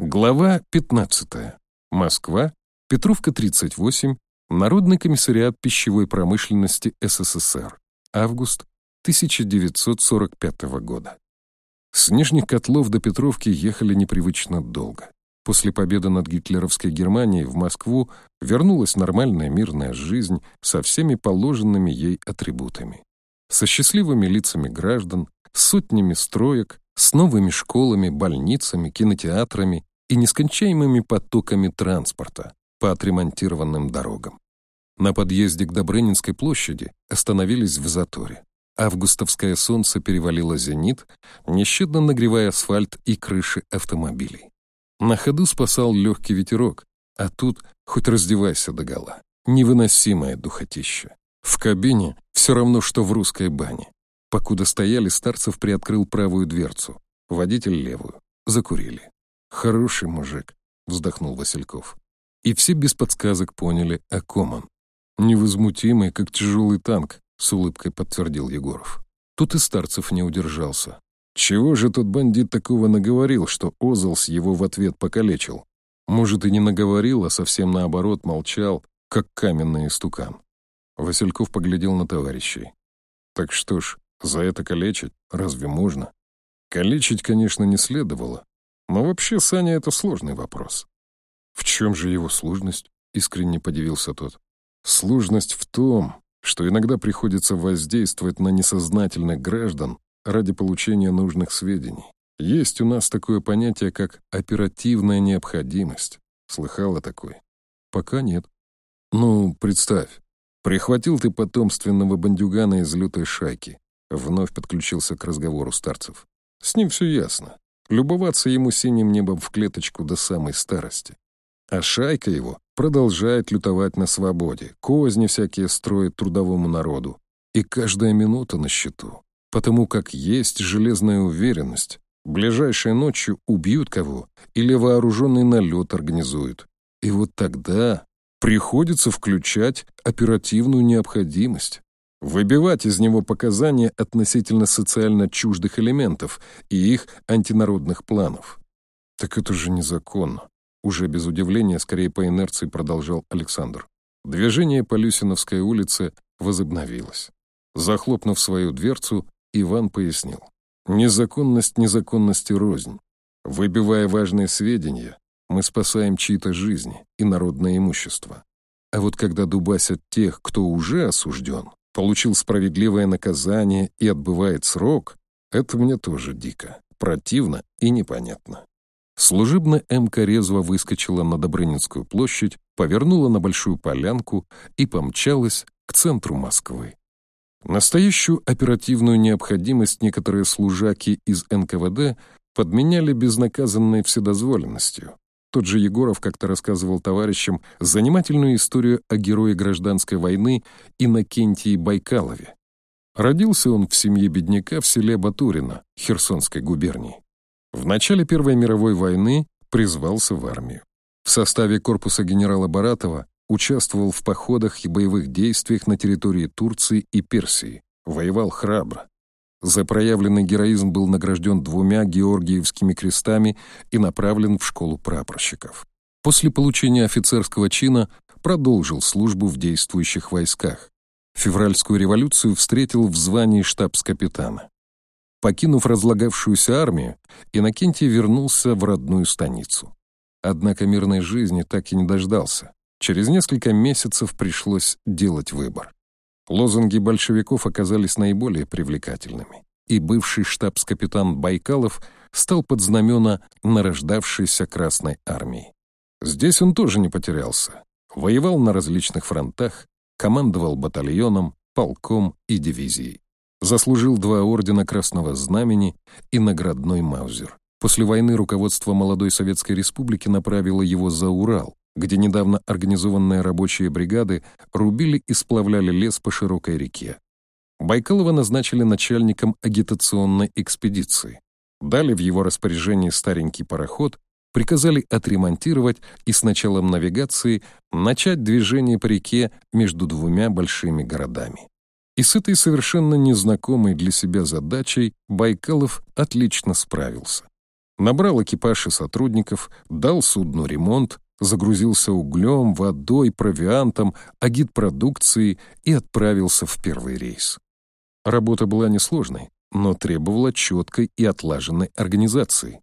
Глава 15. Москва. Петровка, 38. Народный комиссариат пищевой промышленности СССР. Август 1945 года. С Нижних Котлов до Петровки ехали непривычно долго. После победы над гитлеровской Германией в Москву вернулась нормальная мирная жизнь со всеми положенными ей атрибутами. Со счастливыми лицами граждан, сотнями строек, с новыми школами, больницами, кинотеатрами и нескончаемыми потоками транспорта по отремонтированным дорогам. На подъезде к Добрынинской площади остановились в заторе. Августовское солнце перевалило зенит, нещадно нагревая асфальт и крыши автомобилей. На ходу спасал легкий ветерок, а тут хоть раздевайся догола. Невыносимое духотище. В кабине все равно, что в русской бане. Покуда стояли, Старцев приоткрыл правую дверцу, водитель левую. Закурили. «Хороший мужик», — вздохнул Васильков. И все без подсказок поняли, о ком он. «Невозмутимый, как тяжелый танк», — с улыбкой подтвердил Егоров. Тут и Старцев не удержался. Чего же тот бандит такого наговорил, что Озлс его в ответ покалечил? Может, и не наговорил, а совсем наоборот молчал, как каменный истукан. Васильков поглядел на товарищей. Так что ж, за это калечить разве можно? Калечить, конечно, не следовало, но вообще, Саня, это сложный вопрос. В чем же его сложность? Искренне подивился тот. Сложность в том, что иногда приходится воздействовать на несознательных граждан ради получения нужных сведений. Есть у нас такое понятие, как оперативная необходимость. Слыхала такое? Пока нет. Ну, представь, прихватил ты потомственного бандюгана из лютой шайки. Вновь подключился к разговору старцев. С ним все ясно любоваться ему синим небом в клеточку до самой старости. А шайка его продолжает лютовать на свободе, козни всякие строит трудовому народу. И каждая минута на счету, потому как есть железная уверенность, ближайшей ночью убьют кого или вооруженный налет организуют. И вот тогда приходится включать оперативную необходимость. Выбивать из него показания относительно социально чуждых элементов и их антинародных планов. Так это же незаконно. Уже без удивления, скорее по инерции продолжал Александр. Движение по Люсиновской улице возобновилось. Захлопнув свою дверцу, Иван пояснил. Незаконность незаконности рознь. Выбивая важные сведения, мы спасаем чьи-то жизни и народное имущество. А вот когда дубасят тех, кто уже осужден, получил справедливое наказание и отбывает срок, это мне тоже дико, противно и непонятно. Служебная МК резво выскочила на Добрынинскую площадь, повернула на Большую Полянку и помчалась к центру Москвы. Настоящую оперативную необходимость некоторые служаки из НКВД подменяли безнаказанной вседозволенностью. Тот же Егоров как-то рассказывал товарищам занимательную историю о герое гражданской войны Иннокентии Байкалове. Родился он в семье бедняка в селе Батурино, Херсонской губернии. В начале Первой мировой войны призвался в армию. В составе корпуса генерала Баратова участвовал в походах и боевых действиях на территории Турции и Персии, воевал храбро. За проявленный героизм был награжден двумя Георгиевскими крестами и направлен в школу прапорщиков. После получения офицерского чина продолжил службу в действующих войсках. Февральскую революцию встретил в звании штабс-капитана. Покинув разлагавшуюся армию, Иннокентий вернулся в родную станицу. Однако мирной жизни так и не дождался. Через несколько месяцев пришлось делать выбор. Лозунги большевиков оказались наиболее привлекательными, и бывший штабс-капитан Байкалов стал под знамена нарождавшейся Красной Армии. Здесь он тоже не потерялся. Воевал на различных фронтах, командовал батальоном, полком и дивизией. Заслужил два ордена Красного Знамени и наградной Маузер. После войны руководство молодой Советской Республики направило его за Урал, где недавно организованные рабочие бригады рубили и сплавляли лес по широкой реке. Байкалова назначили начальником агитационной экспедиции. Дали в его распоряжение старенький пароход, приказали отремонтировать и с началом навигации начать движение по реке между двумя большими городами. И с этой совершенно незнакомой для себя задачей Байкалов отлично справился. Набрал экипаж и сотрудников, дал судну ремонт, загрузился углем, водой, провиантом, агитпродукцией и отправился в первый рейс. Работа была несложной, но требовала четкой и отлаженной организации.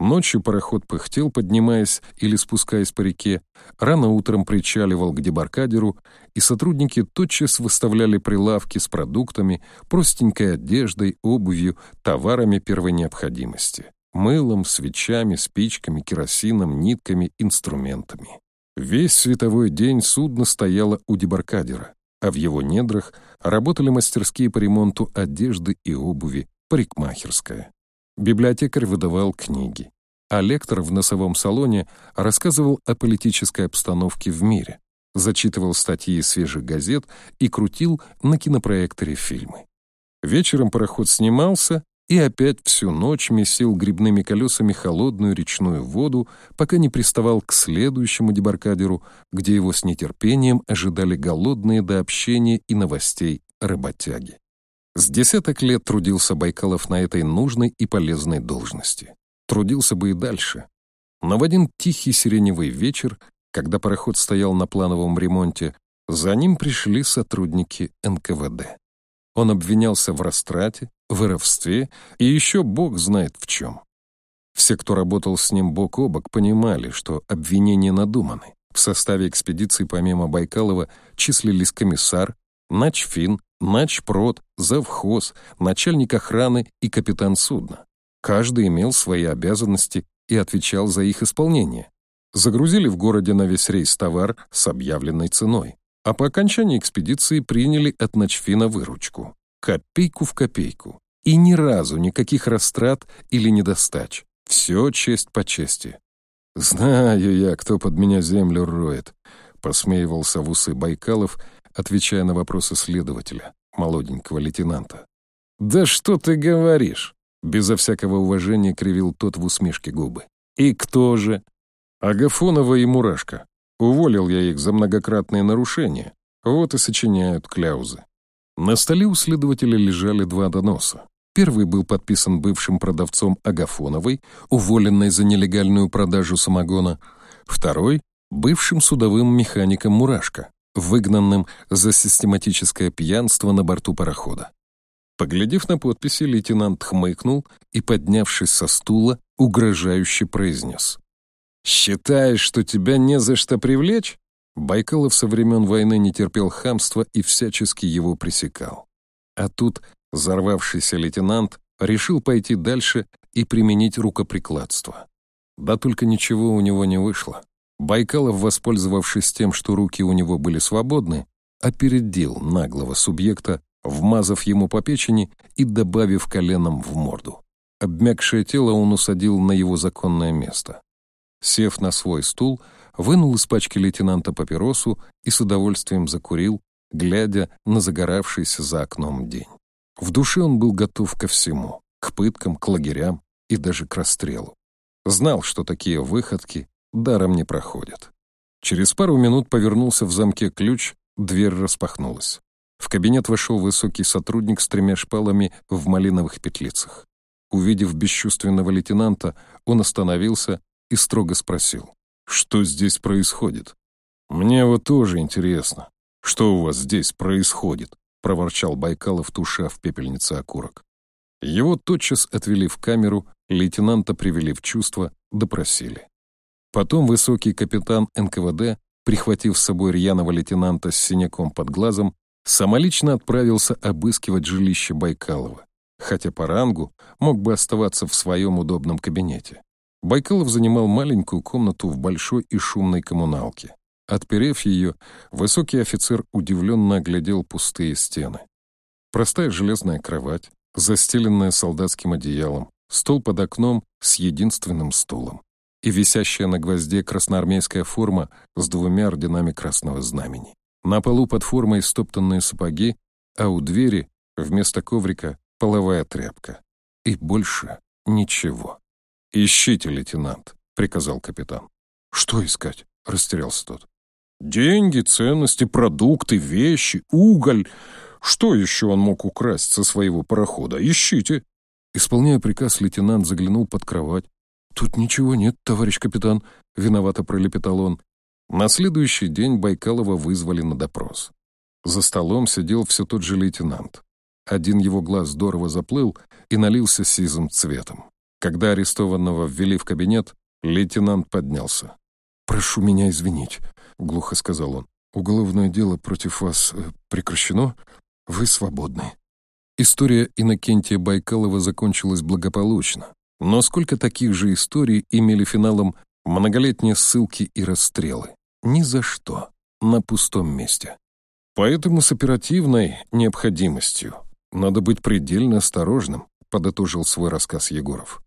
Ночью пароход пыхтел, поднимаясь или спускаясь по реке, рано утром причаливал к дебаркадеру, и сотрудники тотчас выставляли прилавки с продуктами, простенькой одеждой, обувью, товарами первой необходимости мылом, свечами, спичками, керосином, нитками, инструментами. Весь световой день судно стояло у дебаркадера, а в его недрах работали мастерские по ремонту одежды и обуви, парикмахерская. Библиотекарь выдавал книги, а лектор в носовом салоне рассказывал о политической обстановке в мире, зачитывал статьи из свежих газет и крутил на кинопроекторе фильмы. Вечером пароход снимался, и опять всю ночь месил грибными колесами холодную речную воду, пока не приставал к следующему дебаркадеру, где его с нетерпением ожидали голодные до общения и новостей работяги. С десяток лет трудился Байкалов на этой нужной и полезной должности. Трудился бы и дальше. Но в один тихий сиреневый вечер, когда пароход стоял на плановом ремонте, за ним пришли сотрудники НКВД. Он обвинялся в растрате, воровстве и еще бог знает в чем. Все, кто работал с ним бок о бок, понимали, что обвинения надуманы. В составе экспедиции помимо Байкалова числились комиссар, начфин, начпрод, завхоз, начальник охраны и капитан судна. Каждый имел свои обязанности и отвечал за их исполнение. Загрузили в городе на весь рейс товар с объявленной ценой, а по окончании экспедиции приняли от начфина выручку копейку в копейку. И ни разу никаких растрат или недостач. Все честь по чести. «Знаю я, кто под меня землю роет», — посмеивался в усы Байкалов, отвечая на вопросы следователя, молоденького лейтенанта. «Да что ты говоришь?» — безо всякого уважения кривил тот в усмешке губы. «И кто же?» «Агафонова и Мурашка. Уволил я их за многократные нарушения. Вот и сочиняют кляузы. На столе у следователя лежали два доноса. Первый был подписан бывшим продавцом Агафоновой, уволенной за нелегальную продажу самогона. Второй — бывшим судовым механиком Мурашко, выгнанным за систематическое пьянство на борту парохода. Поглядев на подписи, лейтенант хмыкнул и, поднявшись со стула, угрожающе произнес. «Считаешь, что тебя не за что привлечь? Байкалов со времен войны не терпел хамства и всячески его пресекал. А тут взорвавшийся лейтенант решил пойти дальше и применить рукоприкладство. Да только ничего у него не вышло. Байкалов, воспользовавшись тем, что руки у него были свободны, опередил наглого субъекта, вмазав ему по печени и добавив коленом в морду. Обмякшее тело он усадил на его законное место. Сев на свой стул, вынул из пачки лейтенанта папиросу и с удовольствием закурил, глядя на загоравшийся за окном день. В душе он был готов ко всему, к пыткам, к лагерям и даже к расстрелу. Знал, что такие выходки даром не проходят. Через пару минут повернулся в замке ключ, дверь распахнулась. В кабинет вошел высокий сотрудник с тремя шпалами в малиновых петлицах. Увидев бесчувственного лейтенанта, он остановился и строго спросил. Что здесь происходит? Мне вот тоже интересно. Что у вас здесь происходит? проворчал Байкалов, туша в пепельнице окурок. Его тотчас отвели в камеру, лейтенанта привели в чувство, допросили. Потом высокий капитан НКВД, прихватив с собой рьяного лейтенанта с синяком под глазом, самолично отправился обыскивать жилище Байкалова, хотя по рангу мог бы оставаться в своем удобном кабинете. Байкалов занимал маленькую комнату в большой и шумной коммуналке. Отперев ее, высокий офицер удивленно оглядел пустые стены. Простая железная кровать, застеленная солдатским одеялом, стол под окном с единственным стулом и висящая на гвозде красноармейская форма с двумя орденами Красного Знамени. На полу под формой стоптанные сапоги, а у двери вместо коврика половая тряпка. И больше ничего. «Ищите, лейтенант», — приказал капитан. «Что искать?» — растерялся тот. «Деньги, ценности, продукты, вещи, уголь. Что еще он мог украсть со своего парохода? Ищите!» Исполняя приказ, лейтенант заглянул под кровать, «Тут ничего нет, товарищ капитан», — виновато пролепетал он. На следующий день Байкалова вызвали на допрос. За столом сидел все тот же лейтенант. Один его глаз здорово заплыл и налился сизым цветом. Когда арестованного ввели в кабинет, лейтенант поднялся. «Прошу меня извинить», — глухо сказал он. «Уголовное дело против вас э, прекращено. Вы свободны». История Иннокентия Байкалова закончилась благополучно. Но сколько таких же историй имели финалом многолетние ссылки и расстрелы? Ни за что. На пустом месте. Поэтому с оперативной необходимостью надо быть предельно осторожным, подытожил свой рассказ Егоров.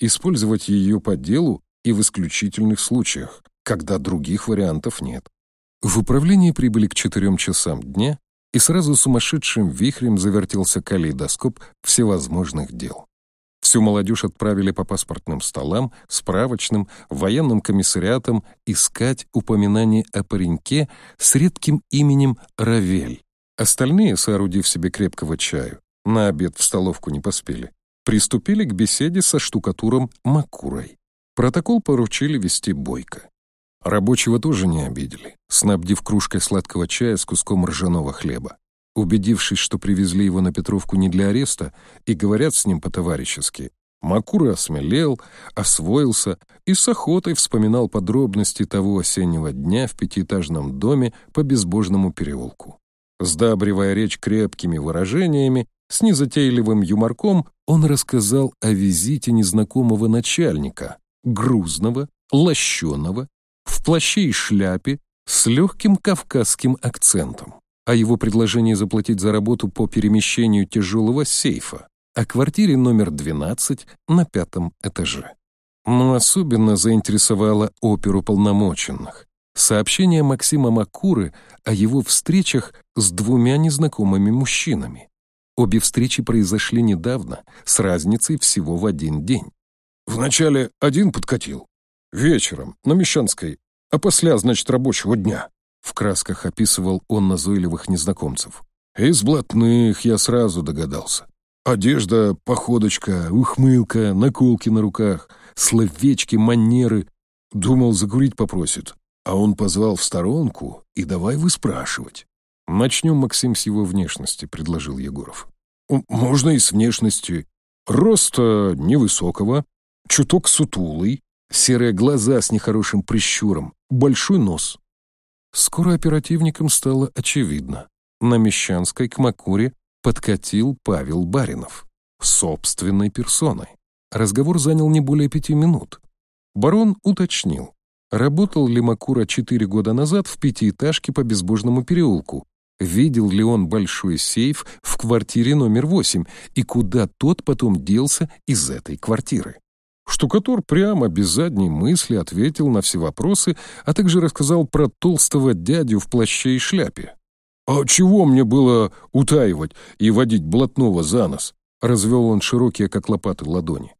Использовать ее по делу и в исключительных случаях, когда других вариантов нет. В управлении прибыли к четырем часам дня, и сразу сумасшедшим вихрем завертелся калейдоскоп всевозможных дел. Всю молодежь отправили по паспортным столам, справочным, военным комиссариатам искать упоминание о пареньке с редким именем Равель. Остальные, соорудив себе крепкого чаю, на обед в столовку не поспели, приступили к беседе со штукатуром Макурой. Протокол поручили вести бойко. Рабочего тоже не обидели, снабдив кружкой сладкого чая с куском ржаного хлеба. Убедившись, что привезли его на Петровку не для ареста, и говорят с ним по-товарищески, Макура осмелел, освоился и с охотой вспоминал подробности того осеннего дня в пятиэтажном доме по безбожному переулку. Сдабривая речь крепкими выражениями, с незатейливым юморком он рассказал о визите незнакомого начальника, грузного, лощеного, в плаще и шляпе, с легким кавказским акцентом о его предложении заплатить за работу по перемещению тяжелого сейфа, о квартире номер 12 на пятом этаже. Но особенно заинтересовало оперу полномоченных. Сообщение Максима Макуры о его встречах с двумя незнакомыми мужчинами. Обе встречи произошли недавно, с разницей всего в один день. Вначале один подкатил. Вечером, на Мещанской, а после, значит, рабочего дня. В красках описывал он назойливых незнакомцев. Из блатных я сразу догадался. Одежда, походочка, ухмылка, наколки на руках, словечки, манеры. Думал, закурить попросит. А он позвал в сторонку и давай выспрашивать. «Начнем, Максим, с его внешности», — предложил Егоров. «Можно и с внешности. Роста невысокого, чуток сутулый, серые глаза с нехорошим прищуром, большой нос. Скоро оперативникам стало очевидно. На Мещанской к Макуре подкатил Павел Баринов. Собственной персоной. Разговор занял не более пяти минут. Барон уточнил, работал ли Макура четыре года назад в пятиэтажке по Безбожному переулку, видел ли он большой сейф в квартире номер восемь и куда тот потом делся из этой квартиры. Штукатур прямо, без задней мысли, ответил на все вопросы, а также рассказал про толстого дядю в плаще и шляпе. «А чего мне было утаивать и водить блатного за нос?» Развел он широкие, как лопаты, ладони.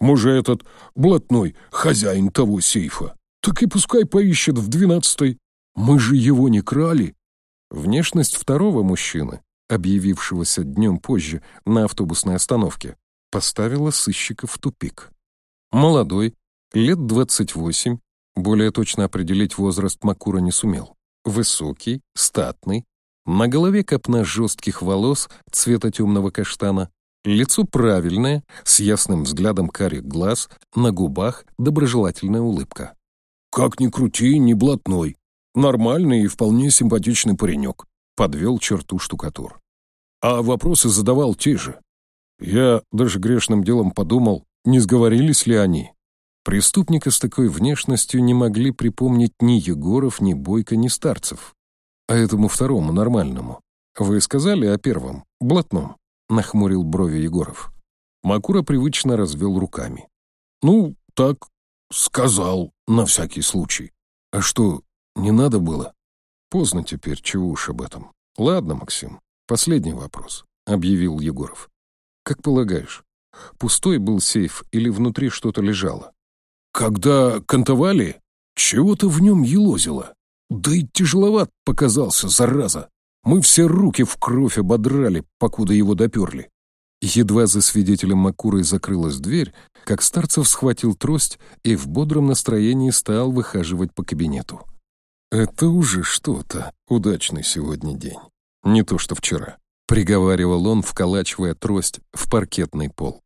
«Может, этот блатной хозяин того сейфа? Так и пускай поищет в двенадцатой. Мы же его не крали». Внешность второго мужчины, объявившегося днем позже на автобусной остановке, поставила сыщика в тупик. Молодой, лет 28, более точно определить возраст Макура не сумел. Высокий, статный, на голове копна жестких волос цвета темного каштана, лицо правильное, с ясным взглядом карих глаз, на губах доброжелательная улыбка. «Как ни крути, не блатной. Нормальный и вполне симпатичный паренек», — подвел черту штукатур. А вопросы задавал те же. Я даже грешным делом подумал, не сговорились ли они? Преступника с такой внешностью не могли припомнить ни Егоров, ни Бойко, ни Старцев. А этому второму, нормальному. Вы сказали о первом, блатном, нахмурил брови Егоров. Макура привычно развел руками. Ну, так, сказал, на всякий случай. А что, не надо было? Поздно теперь, чего уж об этом. Ладно, Максим, последний вопрос, объявил Егоров. Как полагаешь, Пустой был сейф или внутри что-то лежало? Когда кантовали, чего-то в нем елозило. Да и тяжеловат показался, зараза. Мы все руки в кровь ободрали, покуда его доперли. Едва за свидетелем Макурой закрылась дверь, как Старцев схватил трость и в бодром настроении стал выхаживать по кабинету. «Это уже что-то. Удачный сегодня день. Не то, что вчера», — приговаривал он, вколачивая трость в паркетный пол.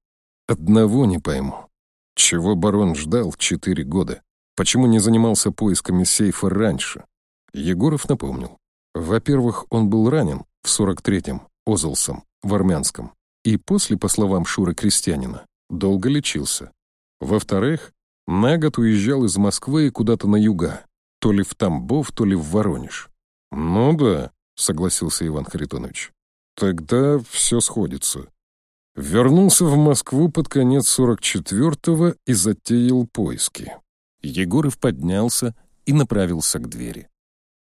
«Одного не пойму. Чего барон ждал четыре года? Почему не занимался поисками сейфа раньше?» Егоров напомнил. Во-первых, он был ранен в 43-м, Озлсом, в Армянском и после, по словам Шуры Крестьянина, долго лечился. Во-вторых, на год уезжал из Москвы куда-то на юга, то ли в Тамбов, то ли в Воронеж. «Ну да», — согласился Иван Харитонович, — «тогда все сходится». Вернулся в Москву под конец 44-го и затеял поиски. Егоров поднялся и направился к двери.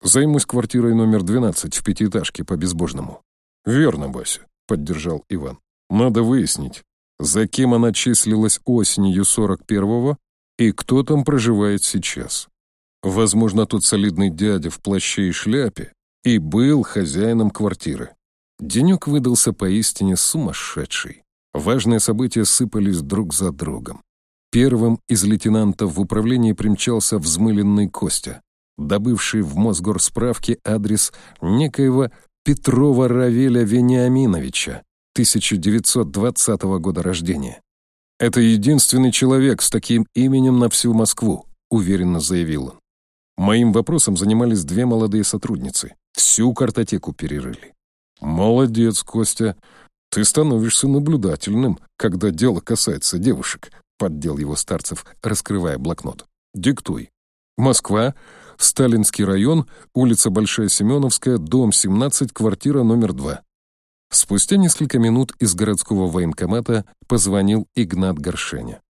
«Займусь квартирой номер 12 в пятиэтажке по Безбожному». «Верно, Вася», — поддержал Иван. Надо выяснить, за кем она числилась осенью 41-го и кто там проживает сейчас. Возможно, тот солидный дядя в плаще и шляпе и был хозяином квартиры. Денек выдался поистине сумасшедший. Важные события сыпались друг за другом. Первым из лейтенантов в управлении примчался взмыленный Костя, добывший в Мосгорсправке адрес некоего Петрова Равеля Вениаминовича, 1920 года рождения. «Это единственный человек с таким именем на всю Москву», — уверенно заявил он. Моим вопросом занимались две молодые сотрудницы. Всю картотеку перерыли. «Молодец, Костя. Ты становишься наблюдательным, когда дело касается девушек», — поддел его Старцев, раскрывая блокнот. «Диктуй. Москва, Сталинский район, улица Большая Семеновская, дом 17, квартира номер 2. Спустя несколько минут из городского военкомата позвонил Игнат Горшеня.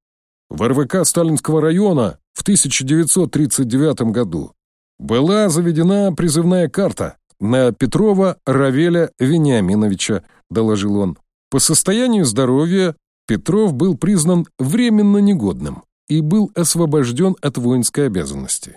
В РВК Сталинского района в 1939 году была заведена призывная карта на Петрова Равеля Вениаминовича, доложил он. По состоянию здоровья Петров был признан временно негодным и был освобожден от воинской обязанности.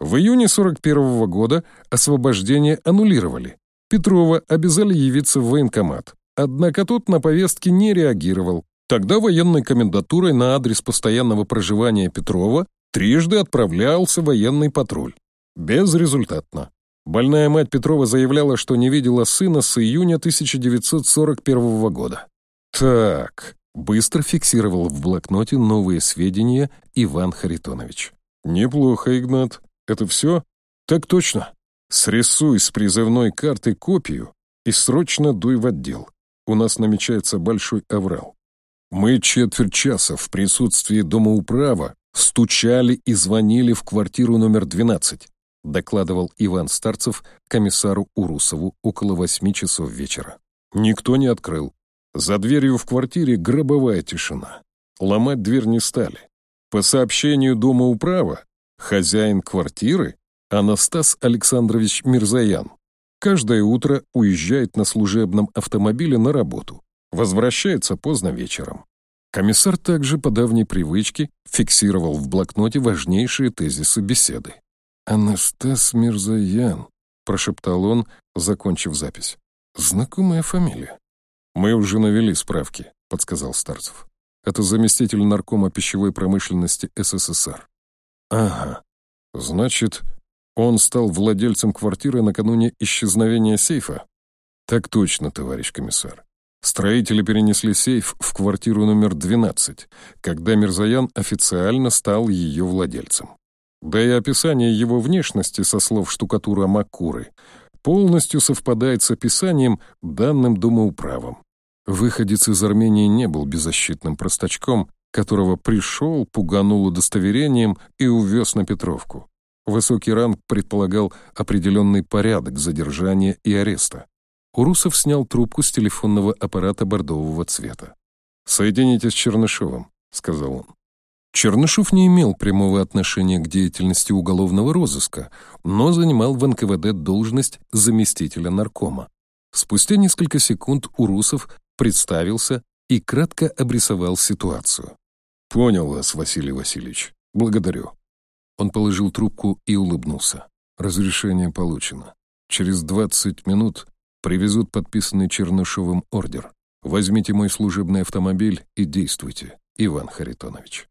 В июне 41 года освобождение аннулировали, Петрова обязали явиться в военкомат. Однако тот на повестке не реагировал. Тогда военной комендатурой на адрес постоянного проживания Петрова трижды отправлялся военный патруль. Безрезультатно. Больная мать Петрова заявляла, что не видела сына с июня 1941 года. «Так», — быстро фиксировал в блокноте новые сведения Иван Харитонович. «Неплохо, Игнат. Это все?» «Так точно. Срисуй с призывной карты копию и срочно дуй в отдел. У нас намечается большой аврал. Мы четверть часа в присутствии домоуправа стучали и звонили в квартиру номер 12, докладывал Иван Старцев комиссару Урусову около восьми часов вечера. Никто не открыл. За дверью в квартире гробовая тишина. Ломать дверь не стали. По сообщению дома управа, хозяин квартиры Анастас Александрович Мирзаян. Каждое утро уезжает на служебном автомобиле на работу. Возвращается поздно вечером. Комиссар также по давней привычке фиксировал в блокноте важнейшие тезисы беседы. «Анастас Мирзаян», — прошептал он, закончив запись. «Знакомая фамилия». «Мы уже навели справки», — подсказал Старцев. «Это заместитель наркома пищевой промышленности СССР». «Ага. Значит, он стал владельцем квартиры накануне исчезновения сейфа? Так точно, товарищ комиссар. Строители перенесли сейф в квартиру номер 12, когда Мирзаян официально стал ее владельцем. Да и описание его внешности со слов штукатура Макуры полностью совпадает с описанием, данным домоуправом. Выходец из Армении не был беззащитным простачком, которого пришел, пуганул удостоверением и увез на Петровку. Высокий ранг предполагал определенный порядок задержания и ареста. Урусов снял трубку с телефонного аппарата бордового цвета. «Соедините с Чернышовым», — сказал он. Чернышов не имел прямого отношения к деятельности уголовного розыска, но занимал в НКВД должность заместителя наркома. Спустя несколько секунд Урусов представился и кратко обрисовал ситуацию. «Понял вас, Василий Васильевич. Благодарю. Он положил трубку и улыбнулся. Разрешение получено. Через 20 минут привезут подписанный Чернышовым ордер. Возьмите мой служебный автомобиль и действуйте, Иван Харитонович.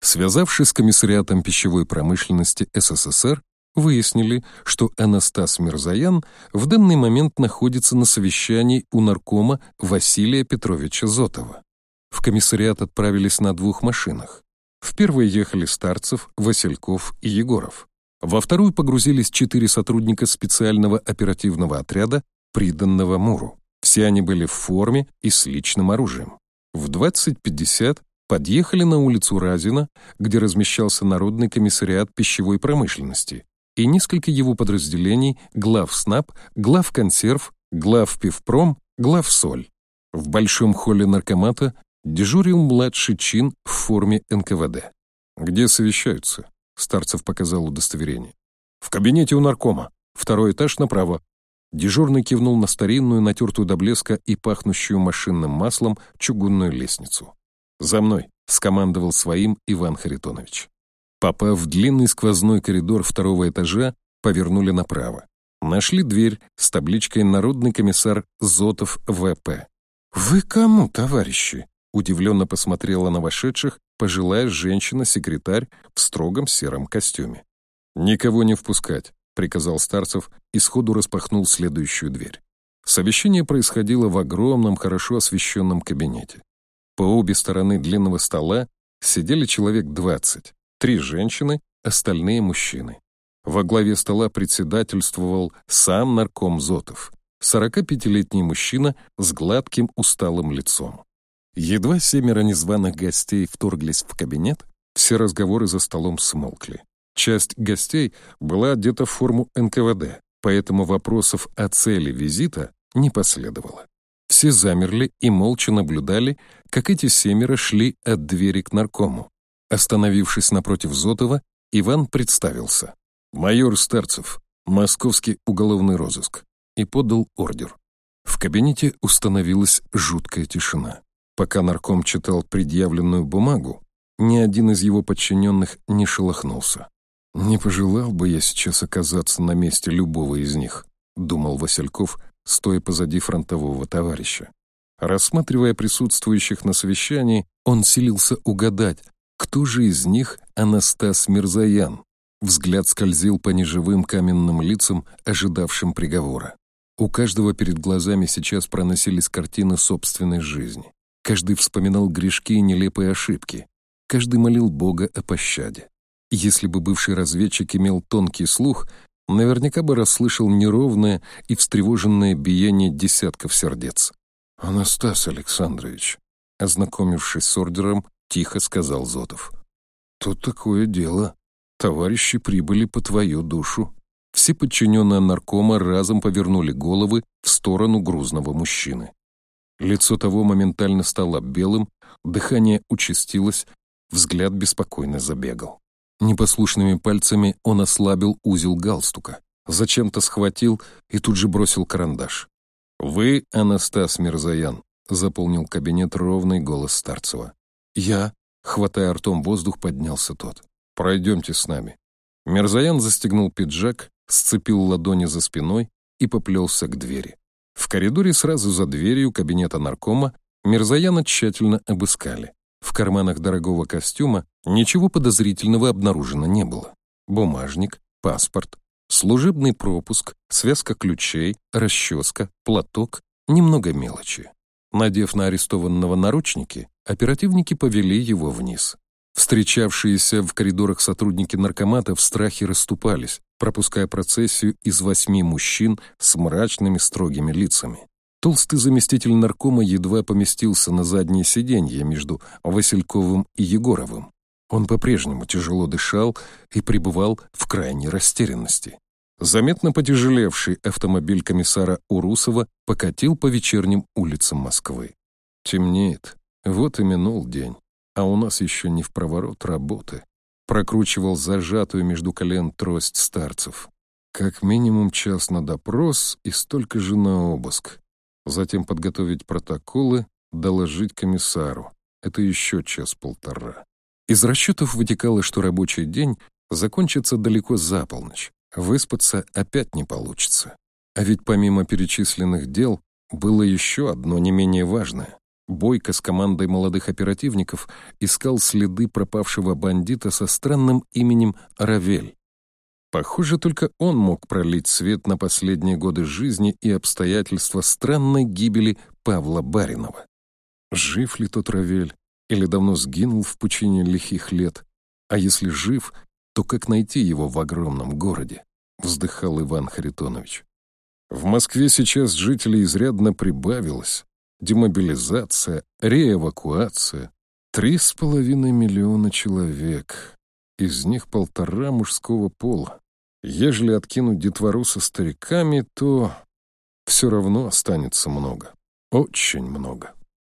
Связавшись с комиссариатом пищевой промышленности СССР, выяснили, что Анастас Мирзаян в данный момент находится на совещании у наркома Василия Петровича Зотова. В комиссариат отправились на двух машинах. В первой ехали Старцев, Васильков и Егоров. Во вторую погрузились четыре сотрудника специального оперативного отряда, приданного Муру. Все они были в форме и с личным оружием. В 20.50 подъехали на улицу Разина, где размещался Народный комиссариат пищевой промышленности, и несколько его подразделений глав СНАП, глав консерв, глав пивпром, глав соль. В большом холле наркомата дежурил младший чин в форме НКВД. «Где совещаются?» Старцев показал удостоверение. «В кабинете у наркома. Второй этаж направо». Дежурный кивнул на старинную, натертую до блеска и пахнущую машинным маслом чугунную лестницу. «За мной», — скомандовал своим Иван Харитонович. Попав в длинный сквозной коридор второго этажа, повернули направо. Нашли дверь с табличкой «Народный комиссар Зотов В.П». «Вы кому, товарищи?» Удивленно посмотрела на вошедших пожилая женщина-секретарь в строгом сером костюме. «Никого не впускать», — приказал Старцев и сходу распахнул следующую дверь. Совещание происходило в огромном, хорошо освещенном кабинете. По обе стороны длинного стола сидели человек двадцать. Три женщины, остальные мужчины. Во главе стола председательствовал сам нарком Зотов, 45-летний мужчина с гладким усталым лицом. Едва семеро незваных гостей вторглись в кабинет, все разговоры за столом смолкли. Часть гостей была одета в форму НКВД, поэтому вопросов о цели визита не последовало. Все замерли и молча наблюдали, как эти семеро шли от двери к наркому. Остановившись напротив Зотова, Иван представился. «Майор Старцев, московский уголовный розыск», и подал ордер. В кабинете установилась жуткая тишина. Пока нарком читал предъявленную бумагу, ни один из его подчиненных не шелохнулся. «Не пожелал бы я сейчас оказаться на месте любого из них», — думал Васильков, стоя позади фронтового товарища. Рассматривая присутствующих на совещании, он силился угадать, кто же из них Анастас Мирзаян? Взгляд скользил по неживым каменным лицам, ожидавшим приговора. У каждого перед глазами сейчас проносились картины собственной жизни. Каждый вспоминал грешки и нелепые ошибки. Каждый молил Бога о пощаде. Если бы бывший разведчик имел тонкий слух, наверняка бы расслышал неровное и встревоженное биение десятков сердец. «Анастас Александрович», ознакомившись с ордером, тихо сказал Зотов. «Тут такое дело. Товарищи прибыли по твою душу». Все подчиненные наркома разом повернули головы в сторону грузного мужчины. Лицо того моментально стало белым, дыхание участилось, взгляд беспокойно забегал. Непослушными пальцами он ослабил узел галстука, зачем-то схватил и тут же бросил карандаш. «Вы, Анастас Мирзаян», — заполнил кабинет ровный голос Старцева. «Я», — хватая ртом воздух, поднялся тот. «Пройдемте с нами». Мерзаян застегнул пиджак, сцепил ладони за спиной и поплелся к двери. В коридоре сразу за дверью кабинета наркома Мерзаяна тщательно обыскали. В карманах дорогого костюма ничего подозрительного обнаружено не было. Бумажник, паспорт, служебный пропуск, связка ключей, расческа, платок, немного мелочи. Надев на арестованного наручники, оперативники повели его вниз. Встречавшиеся в коридорах сотрудники наркомата в страхе расступались, пропуская процессию из восьми мужчин с мрачными строгими лицами. Толстый заместитель наркома едва поместился на заднее сиденье между Васильковым и Егоровым. Он по-прежнему тяжело дышал и пребывал в крайней растерянности. Заметно потяжелевший автомобиль комиссара Урусова покатил по вечерним улицам Москвы. Темнеет, вот и минул день, а у нас еще не в проворот работы. Прокручивал зажатую между колен трость старцев. Как минимум час на допрос и столько же на обыск. Затем подготовить протоколы, доложить комиссару. Это еще час-полтора. Из расчетов вытекало, что рабочий день закончится далеко за полночь. Выспаться опять не получится. А ведь помимо перечисленных дел, Было еще одно не менее важное. Бойко с командой молодых оперативников искал следы пропавшего бандита со странным именем Равель. Похоже, только он мог пролить свет на последние годы жизни и обстоятельства странной гибели Павла Баринова. Жив ли тот Равель или давно сгинул в пучине лихих лет? А если жив, то как найти его в огромном городе? Вздыхал Иван Харитонович. В Москве сейчас жителей изрядно прибавилось. Демобилизация, реэвакуация. Три с половиной миллиона человек. Из них полтора мужского пола. Ежели откинуть детвору со стариками, то все равно останется много. Очень много.